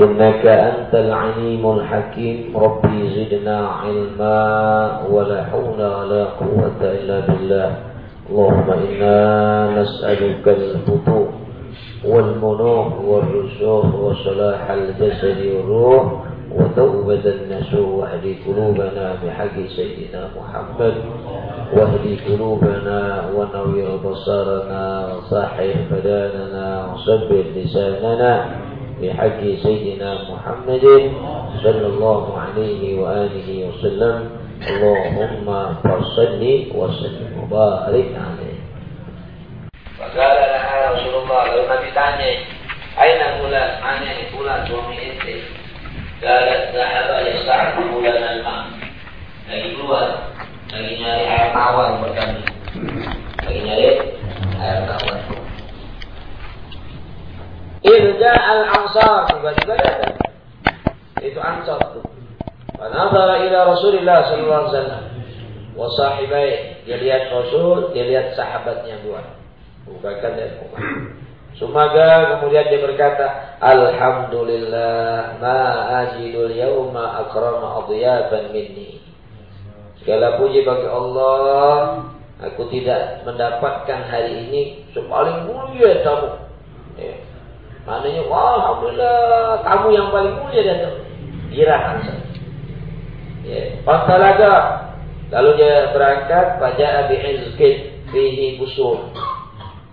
إنك أنت العليم الحكيم. ربي زدنا علما ولا حول ولا قوة إلا بالله. اللهم إنا نسألك الفتوح والمنوح والرسوخ وصلاح الجسد والروح وتوبة النسوح واهدي قلوبنا بحق سيدنا محمد. واهدي قلوبنا ونوير بصارنا وصحح بداننا وصبر لساننا. بحق سيدنا محمد صلى الله عليه وآله وسلم اللهم فصل وسلم وبارك عليه فقال لها رسول الله lalu Nabi tanya Aina bulan mana bulan suami ente قالت ذهب يستعد bulan al-ma lagi keluar lagi nyari air tawar buat kami lagi nyari air tawar Irja al-ansar tiba-tiba datang. Itu ansar tuh. Fanadhara ila Rasulillah sallallahu alaihi wasallam wa sahibai. Dia lihat Rasul, dia lihat sahabatnya dua. Bukan dan Umar. Sumaga kemudian dia berkata, Alhamdulillah ma ajidul yauma akrama adyaban minni. Segala puji bagi Allah, aku tidak mendapatkan hari ini sepaling mulia tamu. Ya. Maknanya, wah Alhamdulillah, kamu yang paling mulia datang. Girah Ansar. Ya. Fantalaga. Lalu dia berangkat, pada Abi Izkid, fihi busur.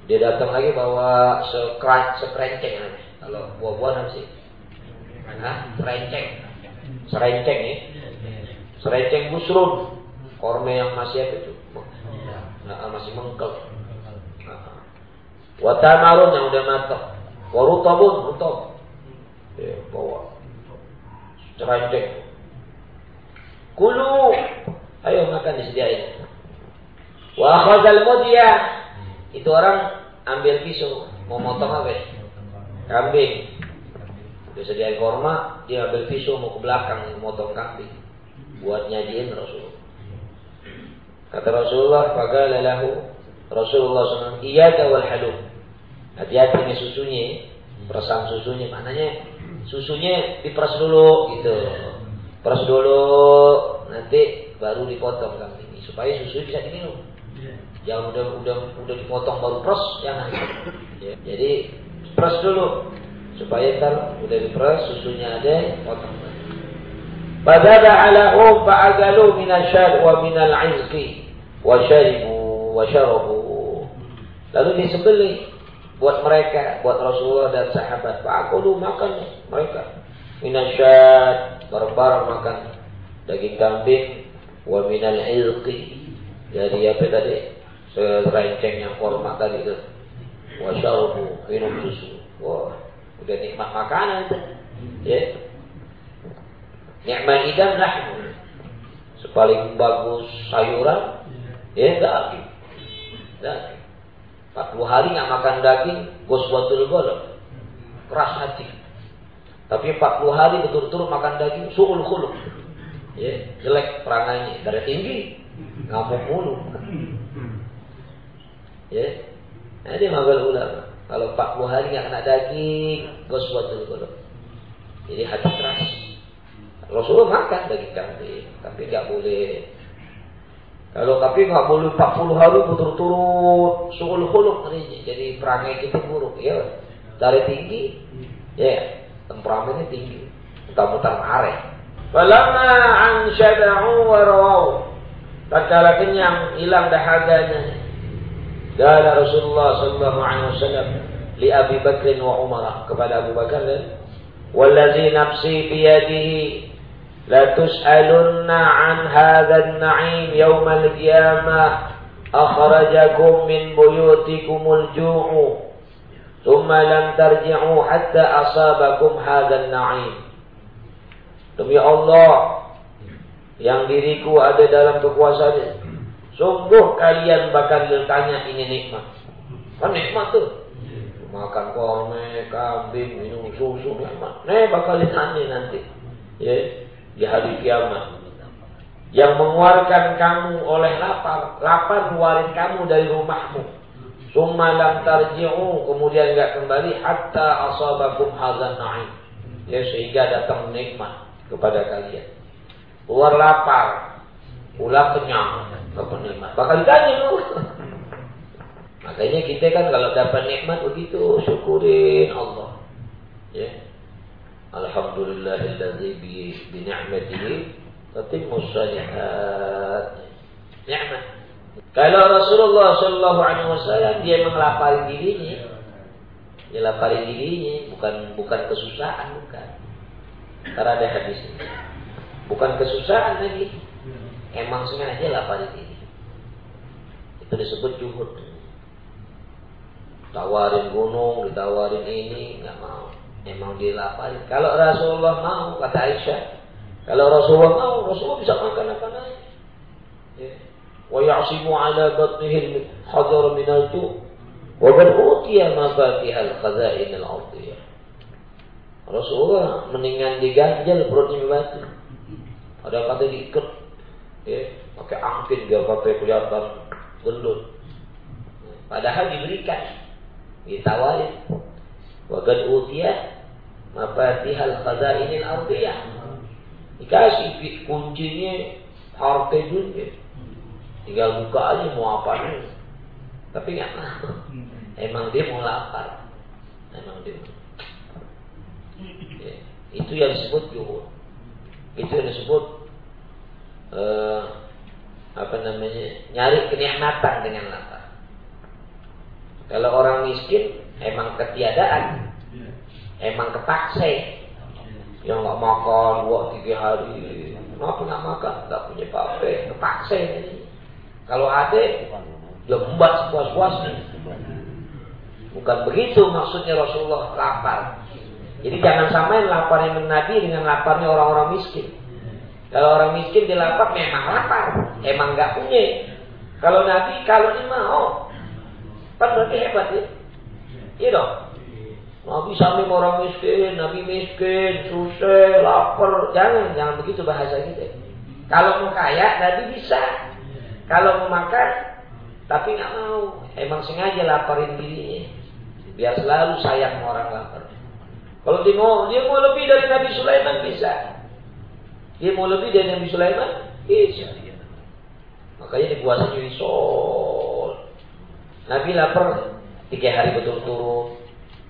Dia datang lagi bawa sekran, sekrenceng. Kalau buah-buahan apa sih? Hah? Serenceng. Serenceng ya. Serenceng busrun. Korme yang masih apa itu? Nah, masih mengkel. Nah. Watamarun yang udah matang. Warutabun, rutab. Ya, bawa. Serenceng. Kulu. Ayo makan disediain. Wa akhazal mudiyah. Itu orang ambil pisau. Mau motong apa ya? Kambing. Udah sediain korma, dia ambil pisau mau ke belakang motong kambing. Buat nyajiin Rasulullah. Kata Rasulullah, Fagala lahu Rasulullah SAW, Iya wal halum. Hati-hati nih susunya, peresam susunya. Maknanya susunya diperas dulu gitu. Peras dulu, nanti baru dipotong kambing supaya susu bisa diminum. Jangan udah udah udah dipotong baru pros, jangan. Ya. Jadi pros dulu supaya ntar udah diperas susunya ada, potong. Badada ala um fa'agalu min asyad wa min al-izqi wa syaribu wa syarabu. Lalu disembelih buat mereka, buat Rasulullah dan sahabat. Fa'akulu makan mereka. Min asyad bareng-bareng makan daging kambing wa min al-izqi. Dari apa tadi? Serenceng yang korma tadi itu. Wa syarabu, minum susu. Wah, udah nikmat makanan itu. Ya. Nikmat idam lah. Sepaling bagus sayuran, ya daging. Daging. 40 hari nggak makan daging, goswatul golok. Keras hati. Tapi 40 hari betul-betul makan daging, su'ul khuluk. Ya, jelek perangainya, darah tinggi, ngamuk mulu. Ya, nah, dia magal ulama. Kalau 40 hari nggak kena daging, goswatul golok. Jadi hati keras. Rasulullah makan daging kambing, tapi nggak boleh. Kalau tapi nggak boleh 40 hari berturut-turut suul khuluk ini, jadi perangai kita buruk ya. Dari tinggi, ya temperamennya tinggi, mutar-mutar marah. Falamma an syada'u wa rawaw. Tatkala kenyang, hilang dahaganya. Kala Rasulullah sallallahu alaihi wasallam li Abi Bakr wa Umar kepada Abu Bakar dan wallazi nafsi biyadihi لتسألن عن هذا النعيم يوم القيامة أخرجكم من بيوتكم الجوع ثم لم ترجعوا حتى أصابكم هذا النعيم Demi Allah yang diriku ada dalam kekuasaannya. Sungguh kalian bakal ditanya ini nikmat. Kan nikmat tuh. Makan korme, kambing, minum susu, nikmat. Nih bakal ditanya nanti. Ya, di hari kiamat. Yang mengeluarkan kamu oleh lapar. Lapar keluarin kamu dari rumahmu. Summa lam tarji'u. Kemudian enggak kembali. Hatta asabakum hazan na'im. Ya, sehingga datang nikmat kepada kalian. Keluar lapar. Pulang kenyang. Dapat nikmat. Ditanya lu. Makanya kita kan kalau dapat nikmat begitu syukurin Allah. Ya. Alhamdulillahilladzi bi bi ni'matihi tatimmu shalihat. Nikmat. Kalau Rasulullah Shallallahu Alaihi Wasallam dia mengelapari dirinya, dia lapari dirinya, bukan bukan kesusahan, bukan. Karena ada hadisnya. Bukan kesusahan lagi. Emang sengaja lapari diri. Itu disebut juhud. Tawarin gunung, ditawarin ini, nggak mau. Emang dilapari. Kalau Rasulullah mau, kata Aisyah. Kalau Rasulullah mau, Rasulullah bisa makan apa aja. Ya. Wa ya'simu ala batnihi hajar minal tu. Wa qad utiya mafatihal khazain al-ardiyah. Rasulullah mendingan diganjal perutnya batu. Ada kata diikat, ya, pakai angkin biar kata kelihatan gendut. Padahal diberikan, ditawarin. Wagad utia mafatihal khazainil ardiyah. Dikasih kuncinya harta dunia. Tinggal buka aja mau apa nih. Tapi nggak mau. Emang dia mau lapar. Emang dia mau. Ya, itu yang disebut juhud. Itu yang disebut uh, apa namanya nyari kenikmatan dengan lapar. Kalau orang miskin emang ketiadaan, emang kepaksa, yang nggak makan dua tiga hari, kenapa nggak makan? Nggak punya apa-apa, kepaksa ini. Kalau ada, lembat sepuas-puasnya. Bukan begitu maksudnya Rasulullah lapar. Jadi jangan samain laparnya Nabi dengan laparnya orang-orang miskin. Kalau orang miskin dia lapar memang lapar, emang nggak punya. Kalau Nabi kalau ini mau, kan berarti hebat ya. Iya dong. Nabi sampai orang miskin, Nabi miskin, susah, lapar, jangan, jangan begitu bahasa kita. Kalau mau kaya, Nabi bisa. Kalau mau makan, tapi nggak mau, emang sengaja laparin dirinya, biar selalu sayang orang lapar. Kalau dia mau, dia mau lebih dari Nabi Sulaiman bisa. Dia mau lebih dari Nabi Sulaiman bisa. Makanya dipuasanya risol. Nabi lapar tiga hari betul-betul.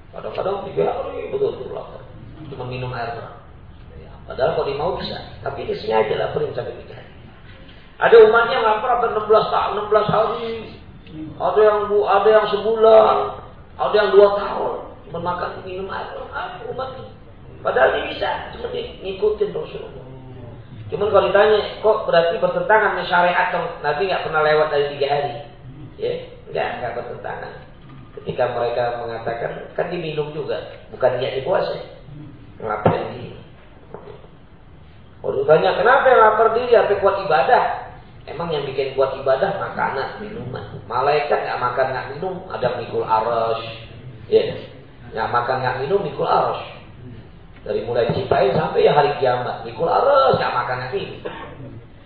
Kadang-kadang tiga hari betul-betul lapar. Cuma minum air Ya, padahal kalau mau bisa. Tapi dia sengaja laparin sampai tiga hari. Ada umatnya lapar sampai 16 tahun, 16 hari. Ada yang ada yang sebulan, ada yang dua tahun cuma makan minum air, air umat Padahal dia bisa, cuma dia ngikutin Rasulullah. Cuma kalau ditanya, kok berarti bertentangan dengan syariat? Nabi nggak pernah lewat dari tiga hari, ya? Nggak, nggak bertentangan. Ketika mereka mengatakan, kan diminum juga, bukan dia dipuasa. Ngapain dia? Kalau ditanya, kenapa yang lapar diri, apa kuat ibadah? Emang yang bikin kuat ibadah makanan, minuman. Malaikat nggak makan nggak minum, ada mikul aras, ya. Nggak makan nggak minum mikul aras. Dari mulai diciptain sampai ya hari kiamat. Mikul aras nggak makan nggak minum.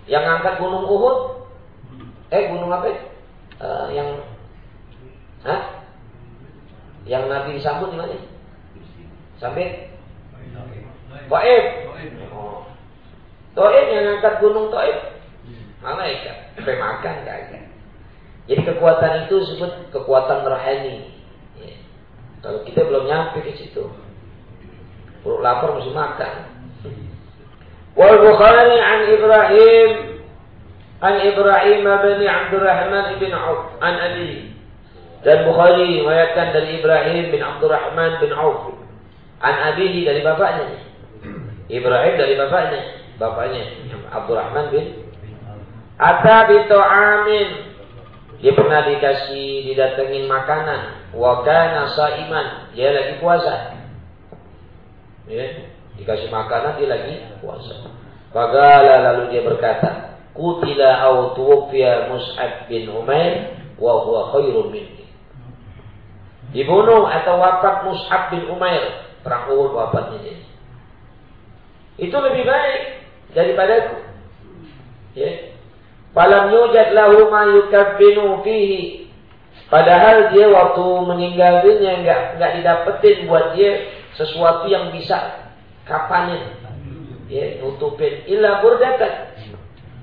Yang ngangkat gunung Uhud, eh gunung apa? Uh, yang, hah? Yang Nabi disambut di mana? Sampai Taib. Oh. Taib yang ngangkat gunung Taib. Malaikat. Sampai makan kagak. Jadi kekuatan itu disebut kekuatan rohani. Ya. Kalau kita belum nyampe ke situ. Perut lapar mesti makan. Wal Bukhari an Ibrahim an Ibrahim bin Abdurrahman bin Auf an Abi dan Bukhari meriwayatkan dari Ibrahim bin Abdurrahman bin Auf. An abihi dari bapaknya. Ibrahim dari bapaknya. Bapaknya Abdurrahman bin Ata bito'amin dia pernah dikasih didatengin makanan. Wa kana saiman. Dia lagi puasa. Ya Dikasih makanan dia lagi puasa. Fagala lalu dia berkata, Kutila au tuwfiya Mus'ab bin Umair wa huwa khairun minni. Dibunuh atau wafat Mus'ab bin Umair. Perang Uhud wafatnya dia. Itu lebih baik daripadaku. Ya. Falam yujad lahu ma yukabbinu fihi. Padahal dia waktu meninggal dunia enggak enggak didapetin buat dia sesuatu yang bisa kapannya ya nutupin illa burdatan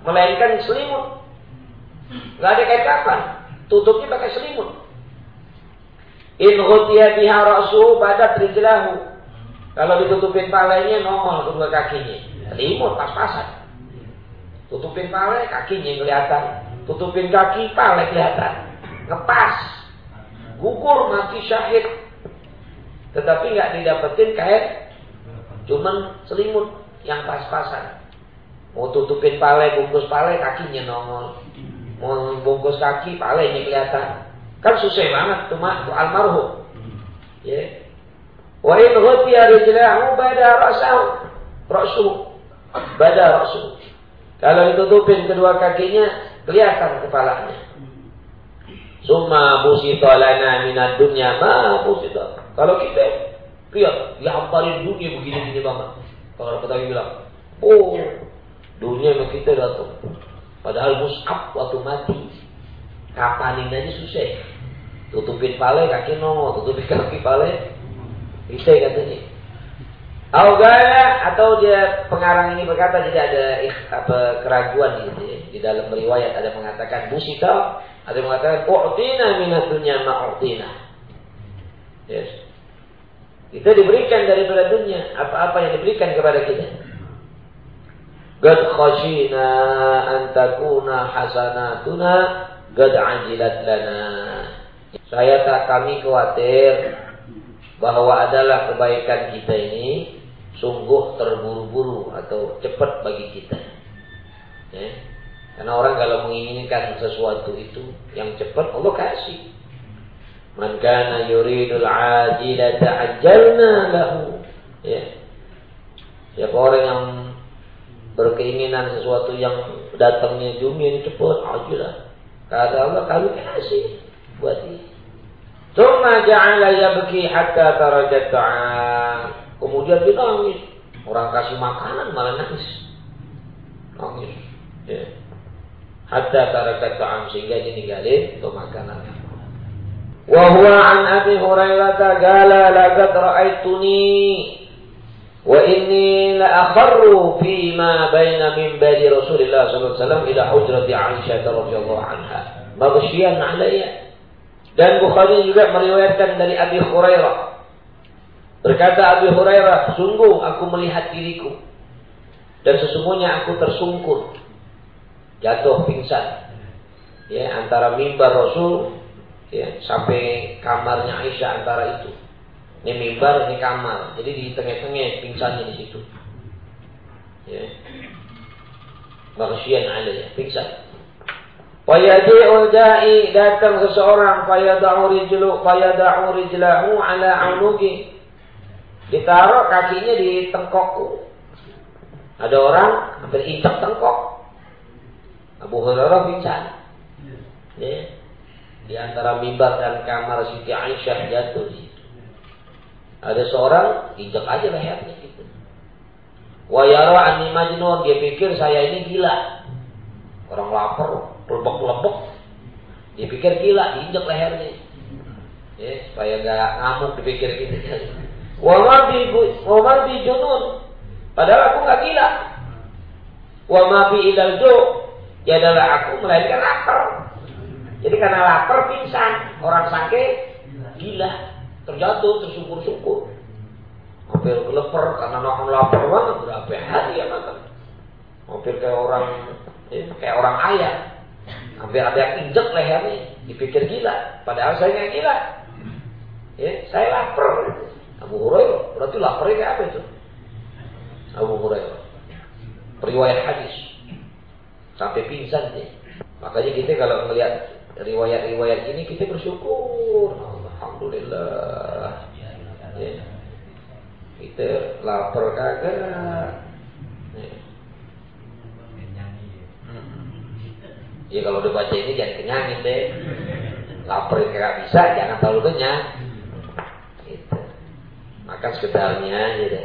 melainkan selimut nggak ada kayak kapan tutupnya pakai selimut in ghutiya biha ra'suhu pada rijlahu. Kalau ditutupin palanya nongol kedua kakinya. Selimut pas-pasan. Tutupin pala kakinya kelihatan. Tutupin kaki pala kelihatan. Ngepas. Gugur mati syahid. Tetapi nggak didapetin kayak cuman selimut yang pas-pasan. Mau tutupin pale, bungkus pale, kakinya nongol. Mau bungkus kaki, palenya kelihatan. Kan susah banget tuh mak, tuh almarhum. Ya. Wa in ghutiya rijlahu bada rasahu. Rasu. Bada rasu. Kalau ditutupin kedua kakinya, kelihatan kepalanya. Summa busita lana minad dunya ma busita. Kalau kita lihat, dihamparin dunia begini-gini banget. Kalau Betawi bilang, oh dunia sama kita datang. Padahal Mus'ab waktu mati, kapanin aja susah. Tutupin pale kaki nongol, tutupin kaki pale, bisa katanya. Augaya atau dia pengarang ini berkata jadi ada apa keraguan gitu ya. Di dalam riwayat ada mengatakan busita, ada mengatakan u'tina minatunya ma'u'tina. Yes. Kita diberikan dari dunia apa-apa yang diberikan kepada kita. Gad khashina an takuna hasanatuna gad ajilat lana. Saya tak kami khawatir bahwa adalah kebaikan kita ini sungguh terburu-buru atau cepat bagi kita. Ya. Karena orang kalau menginginkan sesuatu itu yang cepat Allah kasih. Man kana yuridul ajilata ajjalna lahu. Ya. Siapa orang yang berkeinginan sesuatu yang datangnya dunia ini cepat ajilah. Kata Allah kami kasih buat dia. Tuma ja'ala yabki hatta tarajat Kemudian dia nangis. Orang kasih makanan malah nangis. Nangis. Ya. Hatta tarakat ta'am sehingga dia ninggalin itu makanan. Wa an Abi Hurairah qala lagat ra'aituni Wa inni la akharru fi ma baina minbari Rasulillah sallallahu alaihi ila hujrati Aisyah radhiyallahu anha. Maghsyian 'alayya. Dan Bukhari juga meriwayatkan dari Abi Hurairah. Berkata Abi Hurairah, sungguh aku melihat diriku dan sesungguhnya aku tersungkur jatuh pingsan ya antara mimbar Rasul ya sampai kamarnya Aisyah antara itu ini mimbar ini kamar. Jadi di tengah-tengah pingsannya di situ. Ya. Bagsyian ada ya pingsan. Fayadi'ul da'i datang seseorang. Fayada'u rijlu fayada'u rijlahu ala unuki ditaruh kakinya di tengkokku. Ada orang hampir injak tengkok. Abu Hurairah pingsan. Ya. Di antara mimbar dan kamar Siti Aisyah jatuh di. Ada seorang injak aja lehernya gitu. Wa anni majnun, dia pikir saya ini gila. Orang lapar, lebek-lebek. Dia pikir gila, diinjak lehernya. Ya, supaya gak ngamuk dipikir gitu. Wa ma bi wa junun. Padahal aku gak gila. Wa ma bi Ya adalah aku melainkan lapar. Jadi karena lapar pingsan, orang sakit gila, terjatuh, tersyukur-syukur. Hampir leper karena makan lapar banget, berapa hari ya makan. Hampir kayak orang, ya, kayak orang ayam. Hampir ada yang injek lehernya, dipikir gila. Padahal saya nggak gila. Ya, saya lapar. Abu Hurairah, berarti laparnya kayak apa itu? Abu Hurairah. Periwayat hadis. Sampai pingsan dia. Makanya kita kalau melihat riwayat-riwayat ini kita bersyukur. Alhamdulillah. Ya. Itu lapar kagak. Ya kalau udah baca ini jangan kenyangin deh. Lapar kagak bisa, jangan terlalu kenyang. Gitu. Makan sekedarnya aja deh.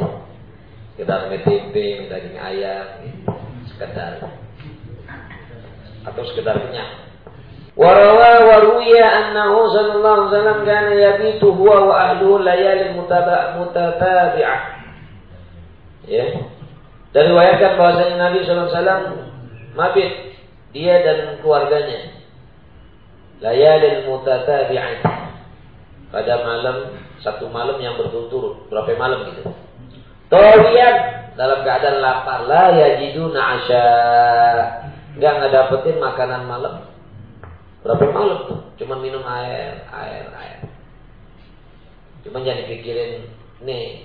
Sekedar mie daging ayam, gitu. sekedar. Atau sekedar kenyang. وروى وروي أنه صلى الله عليه وسلم كان يبيت هو وأهله ليالي متتابعة ya dan riwayatkan bahwasanya Nabi SAW mabit dia dan keluarganya layalil mutatabi'at pada malam satu malam yang berturut-turut berapa malam gitu Tawiyan dalam keadaan lapar la yajiduna asya enggak ngedapetin makanan malam Berapa malam tuh? Cuman minum air, air, air. Cuman jangan dipikirin, nih,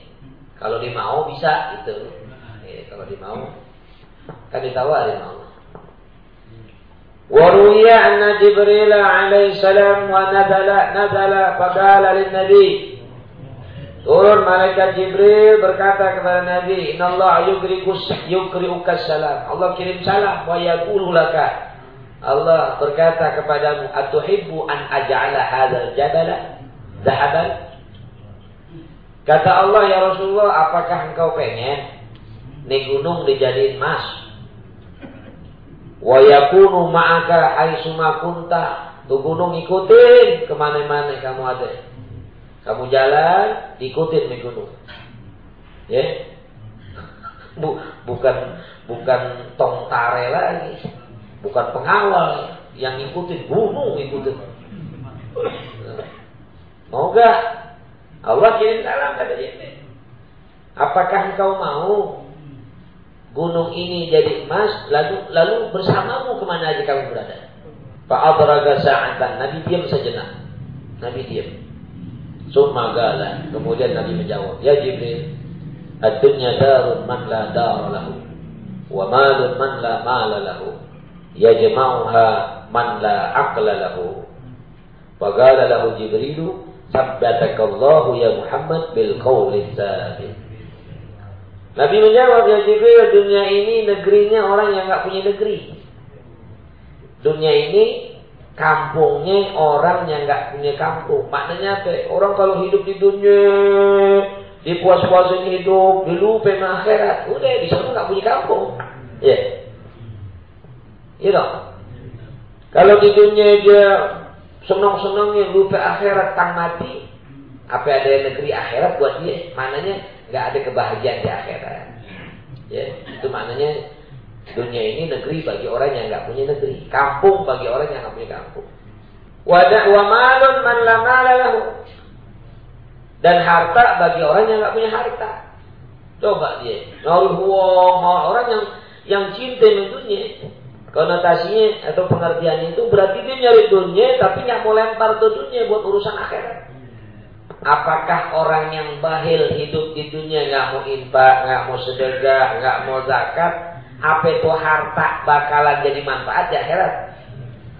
kalau dia mau bisa gitu. Eh, kalau dia mau, kan ditawarin mau. وروي أن جبريل عليه السلام ونزل نزل فقال للنبي Turun malaikat Jibril berkata kepada Nabi, Inna Allah yukrikus yukriukas salam. Allah kirim salam wa yaqulu laka. Allah berkata kepadamu, "Atuhibbu an aj'ala hadzal jabala zahaban?" Kata Allah, "Ya Rasulullah, apakah engkau pengen nih gunung dijadiin emas?" Wa yakunu ma'aka haitsuma kunta. Tuh gunung ikutin ke mana-mana kamu ada. Kamu jalan, ikutin nih gunung. Ya. Bu, bukan bukan tong tare lagi bukan pengawal yang ngikutin gunung ngikutin. Mau gak Allah kirim salam kata dia. Apakah engkau mau gunung ini jadi emas lalu lalu bersamamu ke mana aja kamu berada? Pak Abraga sa'atan. Nabi diam sejenak Nabi diam. Summa gala. Kemudian Nabi menjawab Ya Jibril Ad-dunya darun man la dar lahu Wa malun man la mala lahu yajma'uha man la aqla lahu. Faqala lahu Jibril, "Sabbatakallahu ya Muhammad bil qawli sabit." Nabi menjawab, "Ya Jibril, dunia ini negerinya orang yang nggak punya negeri. Dunia ini kampungnya orang yang nggak punya kampung. Maknanya apa? Orang kalau hidup di dunia di puas-puasin hidup, dilupa akhirat. Udah di sana nggak punya kampung. Ya. Yeah. Iya Kalau di dunia dia senang-senangnya lupa akhirat tang mati, apa ada negeri akhirat buat dia? Mananya nggak ada kebahagiaan di akhirat. Ya, itu maknanya dunia ini negeri bagi orang yang nggak punya negeri, kampung bagi orang yang nggak punya kampung. Wadah wa malun man. Dan harta bagi orang yang nggak punya harta. Coba dia, orang yang yang cinta dunia, konotasinya atau pengertiannya itu berarti dia nyari dunia tapi nggak mau lempar ke dunia buat urusan akhirat. Apakah orang yang bahil hidup di dunia nggak mau infak, nggak mau sedekah, nggak mau zakat, apa itu harta bakalan jadi manfaat di akhirat?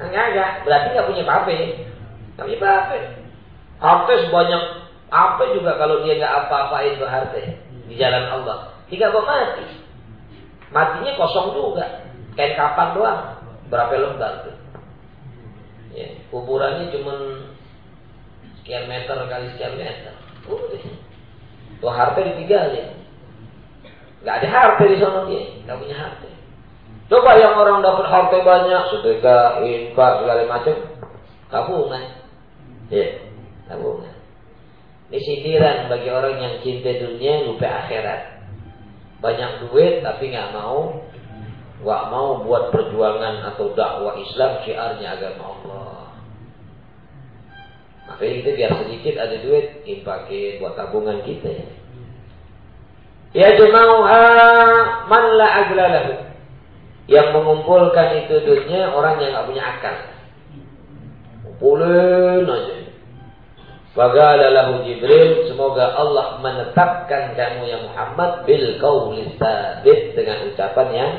Enggak, enggak. Berarti nggak punya apa Nggak punya apa Harta sebanyak apa juga kalau dia nggak apa-apain tuh harta di jalan Allah. Tidak mau mati. Matinya kosong juga kain kapan doang. Berapa lembar tuh? Ya, kuburannya cuma sekian meter kali sekian meter. Udah. Tuh harta ditinggalin. Nggak ada harta di sana dia. Nggak punya harta. Coba yang orang dapat harta banyak sedekah infak segala macam tabungan. Ya tabungan. Ini sindiran bagi orang yang cinta dunia lupa akhirat. Banyak duit tapi nggak mau nggak mau buat perjuangan atau dakwah Islam syiarnya agama Allah. Makanya kita biar sedikit ada duit, impakin buat tabungan kita. Ya jemauha man la aglalahu. Yang mengumpulkan itu duitnya orang yang nggak punya akal. Kumpulin aja. Fagala lahu Jibril, semoga Allah menetapkan kamu yang Muhammad bil qawli dengan ucapan yang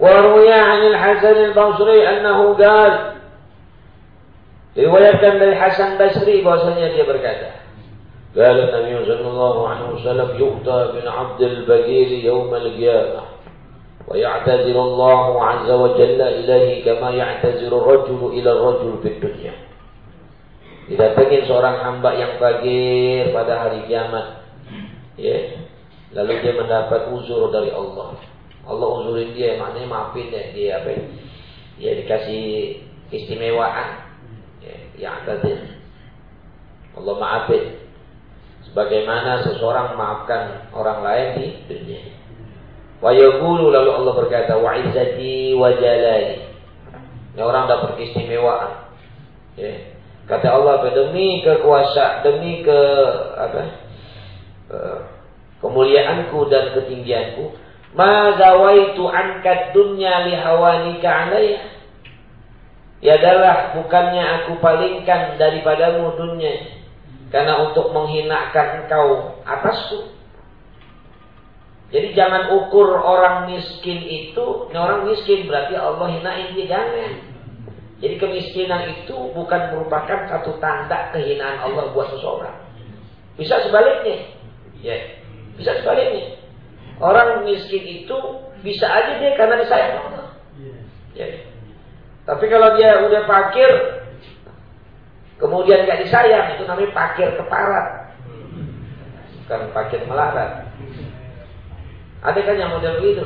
وروي عن الحسن البصري أنه قال رواية النبي الحسن البصري بوصية دي بركاتة قال النبي صلى الله عليه وسلم يؤتى من عبد البقير يوم القيامة ويعتذر الله عز وجل إليه كما يعتذر الرجل إلى الرجل في الدنيا إذا pengen seorang hamba yang bagir pada hari kiamat. Ya. Lalu dia mendapat uzur dari Allah. Allah uzurin dia, maknanya maafin ya, dia apa? Dia dikasih istimewaan. Ya, yang tadi. Allah maafin. Sebagaimana seseorang maafkan orang lain di dunia. Wa yaqulu lalu Allah berkata wa izzati wa jalali. Ini orang dapat keistimewaan. Ya. Kata Allah demi kekuasaan, demi ke apa? Kemuliaanku dan ketinggianku, ma zawaitu ankat dunya li hawanika. Ya adalah bukannya aku palingkan daripadamu dunia karena untuk menghinakan engkau atasku. Jadi jangan ukur orang miskin itu, ini orang miskin berarti Allah hinain dia jangan. Jadi kemiskinan itu bukan merupakan satu tanda kehinaan Allah buat seseorang. Bisa sebaliknya. Ya. Bisa sebaliknya. Orang miskin itu bisa aja dia karena disayang Allah. Ya. Tapi kalau dia udah fakir, kemudian gak disayang, itu namanya fakir keparat. Bukan fakir melarat. Ada kan yang model begitu.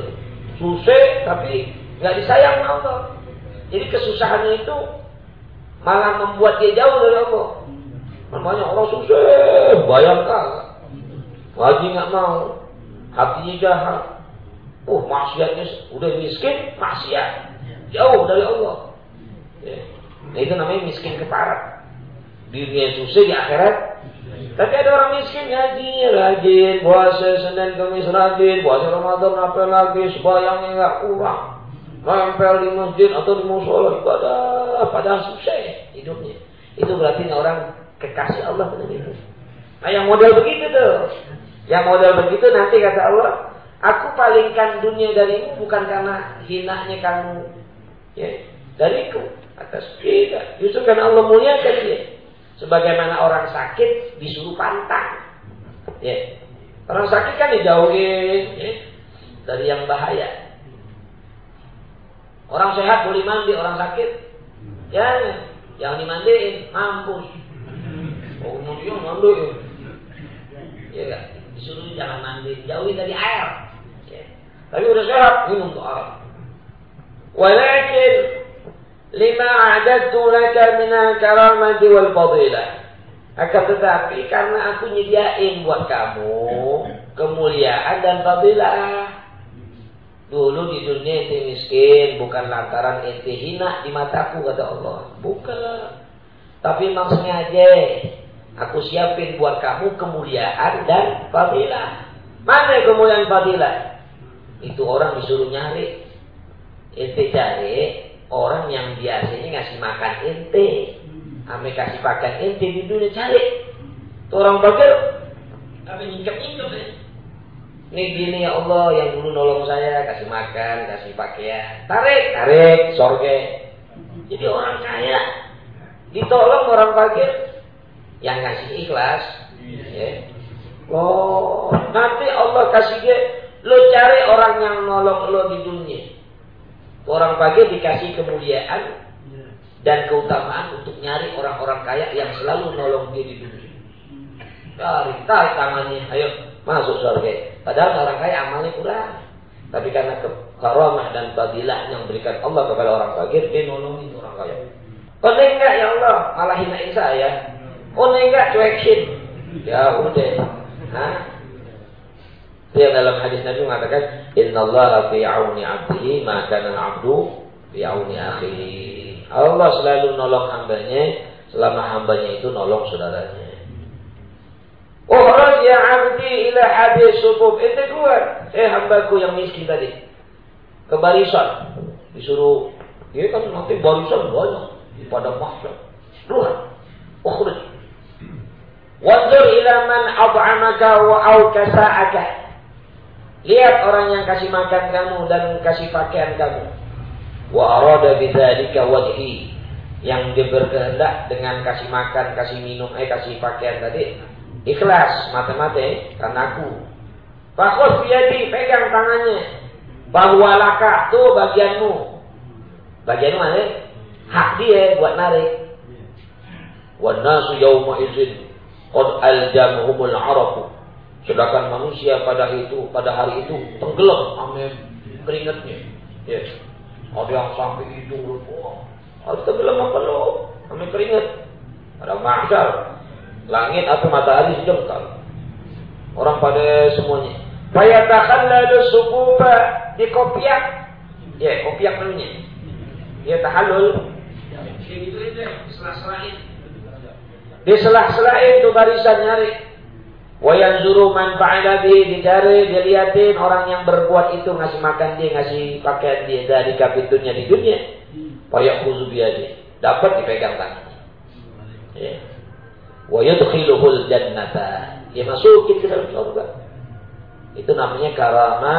Susah tapi gak disayang Allah. Jadi kesusahannya itu malah membuat dia jauh dari Allah. Namanya orang susah, bayangkan. Lagi nggak mau, hatinya jahat. Oh maksiatnya udah miskin, maksiat. Jauh dari Allah. Ya. Nah itu namanya miskin keparat. Di dunia susah, di akhirat. Tapi ada orang miskin ngaji, rajin, puasa Senin Kamis rajin, puasa Ramadan apa lagi, sebayangnya nggak kurang nempel di masjid atau di musola ibadah pada sukses hidupnya. Itu berarti orang kekasih Allah benar itu. Nah yang model begitu tuh. Yang model begitu nanti kata Allah, aku palingkan dunia darimu bukan karena hinanya kamu. Ya, dariku atas kita. Justru karena Allah muliakan dia. Sebagaimana orang sakit disuruh pantang. Ya. Orang sakit kan dijauhin ya, dari yang bahaya. Orang sehat boleh mandi, orang sakit. Ya, yang dimandiin mampus. Oh, mandi mandi. Ya enggak? Disuruh jangan mandi, jauhi dari air. Ya. Tapi udah sehat, minum tuh air. Walakin lima adadtu laka minal karamati wal fadilah. Akan tetapi karena aku nyediain buat kamu kemuliaan dan fadilah. Dulu di dunia ente miskin bukan lantaran ente hina di mataku kata Allah. Bukan. Tapi memang sengaja aku siapin buat kamu kemuliaan dan fadilah. Mana kemuliaan fadilah? Itu orang disuruh nyari. Ente cari orang yang biasanya ngasih makan ente. Ame kasih pakan ente di dunia cari. Itu orang bagel. Ame nyingkep-nyingkep ya. Ini gini ya Allah yang dulu nolong saya kasih makan, kasih pakaian. Tarik, tarik, sorge. Jadi orang kaya ditolong orang fakir yang ngasih ikhlas. Ya. Oh, nanti Allah kasih dia, lo cari orang yang nolong lo di dunia. Orang fakir dikasih kemuliaan dan keutamaan untuk nyari orang-orang kaya yang selalu nolong dia di dunia. Tarik, tarik tangannya, ayo masuk surga. Padahal orang kaya amalnya kurang. Tapi karena karamah dan fadilah yang berikan Allah kepada orang fakir, dia nolongin orang kaya. Oh enggak ya Allah, malah hinain saya. Oh enggak cuekin. Ya udah. Hah? Yang dalam hadis Nabi mengatakan, Inna Allah fi auni abdihi, maka abdu fi auni akhi. Allah selalu nolong hambanya, selama hambanya itu nolong saudaranya. Uhraj ya abdi ila hadis subub. Itu keluar. Eh hambaku yang miskin tadi. Ke barisan. Disuruh. Ya kan nanti barisan banyak. Pada mahsyar. Keluar. Uhraj. Wanzur ila man ab'amaka wa kasa'aka. Lihat orang yang kasih makan kamu dan kasih pakaian kamu. Wa arada bidzalika wajhi. Yang dia berkehendak dengan kasih makan, kasih minum, eh kasih pakaian tadi Ikhlas mata-mata karena aku. Fakos biadi pegang tangannya. Bahwa laka tuh bagianmu. Bagianmu mana? Hak dia buat narik. Wan nasu yawma izin qad aljamhumul arafu. Sedangkan manusia pada itu pada hari itu tenggelam amin keringatnya. Ya. Ada yang sampai hidung oh, harus tenggelam apa lo? Amin keringat. Pada mahsyar langit atau matahari sedengkal. Orang pada semuanya. Fayatakhallalu sukufa di kopiak. Ya, kopiak namanya. Ya tahallul. Gitu aja, selah-selain. Di selah-selain itu barisan nyari. Wayan zuru man fa'ala dicari, dilihatin orang yang berbuat itu ngasih makan dia, ngasih pakaian dia dari kapitunya di dunia. Payak khuzu biadi. Dapat dipegang tangannya. Ya. Wa yudkhiluhul jannata. Dia masukin ke dalam surga. Itu namanya karama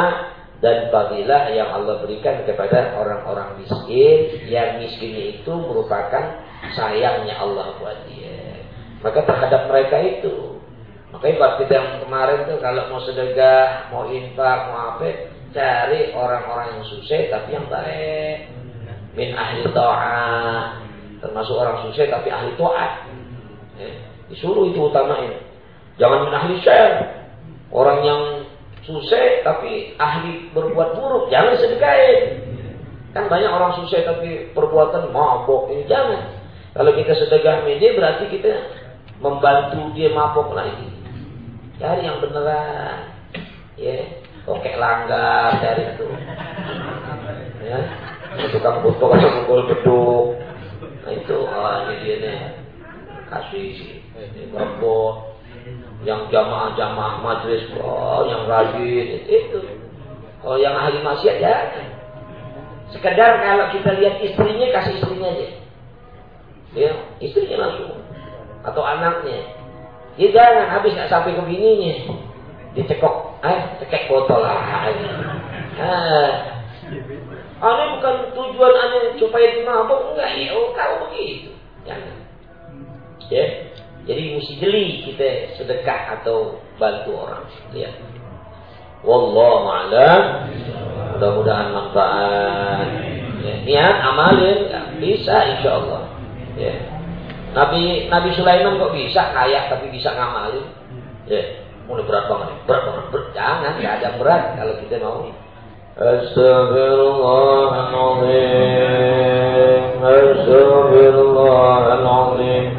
dan fadilah yang Allah berikan kepada orang-orang miskin. Yang miskinnya itu merupakan sayangnya Allah buat dia. Maka terhadap mereka itu. Makanya buat kita yang kemarin tuh kalau mau sedekah, mau infak, mau apa, cari orang-orang yang susah tapi yang baik. Min ahli ta'ah. Termasuk orang susah tapi ahli ta'at. Ya. Disuruh itu utamain. Jangan min ahli syar. Orang yang susah tapi ahli berbuat buruk, jangan sedekahin. Kan banyak orang susah tapi perbuatan mabok ini jangan. Kalau kita sedekah media berarti kita membantu dia mabok lagi. Cari yang beneran. Ya, oke langgar cari itu. Ya, tukang foto atau pukul beduk. Nah itu, oh, ini dia nih. Kasih ini berbot yang jamaah-jamaah majlis oh yang rajin itu oh yang ahli maksiat ya sekedar kalau kita lihat istrinya kasih istrinya aja ya istrinya langsung atau anaknya ya jangan habis sampai ke bininya dicekok eh cekek botol lah ah, Aneh bukan tujuan aneh supaya dimabuk enggak ya oh kau begitu jangan ya jadi mesti jeli kita sedekah atau bantu orang. Lihat. Wallahu a'lam. Mudah-mudahan manfaat. Ya, niat amalin bisa insya Allah. Ya. Nabi Nabi Sulaiman kok bisa kaya tapi bisa ngamalin? Hmm. Ya, yeah. mulai berat banget. Berat banget. Berat. Jangan, nggak ada berat kalau kita mau. Assalamualaikum, Astagfirullahaladzim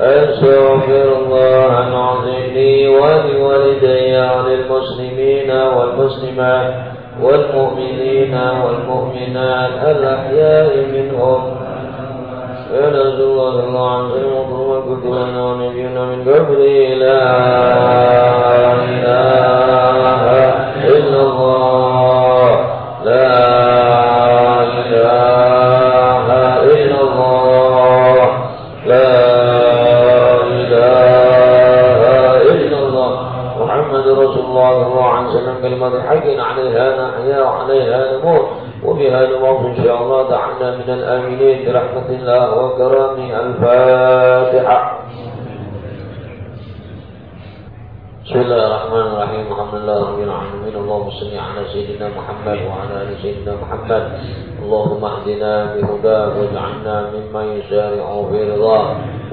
Astagfirullahaladzim Li wa li walidayya يا رسول الله صلى الله عليه وسلم وكما كنت أنا من قبله لا اله الا الله لا اله الا الله لا اله الا الله محمد رسول الله صلى الله عليه وسلم كلمه حق عليها نحيا وعليها نموت وبها نموت إن شاء الله. دعنا من الآمنين برحمة الله وكرامه الفاتحة. بسم الله الرحمن الرحيم. الحمد لله رب العالمين. اللهم صل على سيدنا محمد وعلى آل سيدنا محمد. اللهم اهدنا بهداك واجعلنا ممن يسارع في رضاك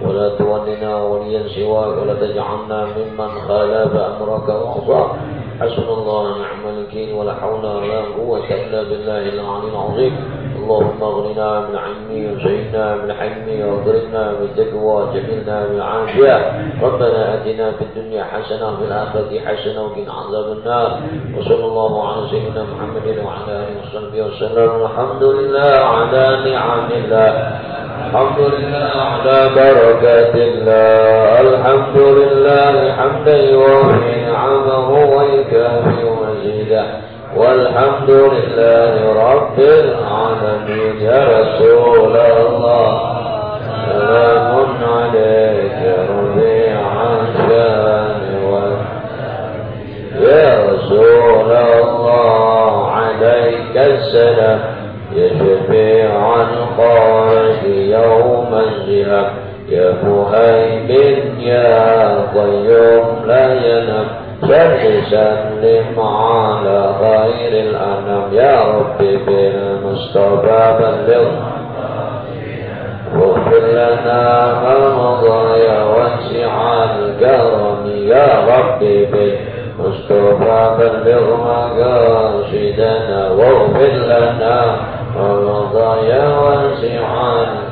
ولا تولنا وليا سواك. ولا تجعلنا ممن خالف أمرك وعصاك. حسن الله ونعم الوكيل ولا حول ولا قوة إلا بالله العلي العظيم. اللهم أغننا من علمي وزينا من حلمي واضرنا بالتقوى وجملنا بالعافية. ربنا آتنا في الدنيا حسنة وفي الآخرة حسنة وقنا عذاب النار. وصلى الله على سيدنا محمد وعلى آله وصحبه وسلم. الحمد لله على نعم الله. الحمد لله على بركات الله. الحمد لله حمدا يوفي نعمه ويكافئ مزيده والحمد لله رب العالمين. يا رسول الله سلام عليك ربيع الشان يا رسول الله عليك السلام. يا شفيع الخالق يوم الزهاب يا مهيمن يا قيوم لا ينام. سلم على خير الأنام. يا ربي بالمصطفى بلغ واغفر لنا ما مضى يا واسع الكرم يا ربي بالمصطفى بلغ مقاصدنا واغفر لنا ما مضى يا واسع الكرم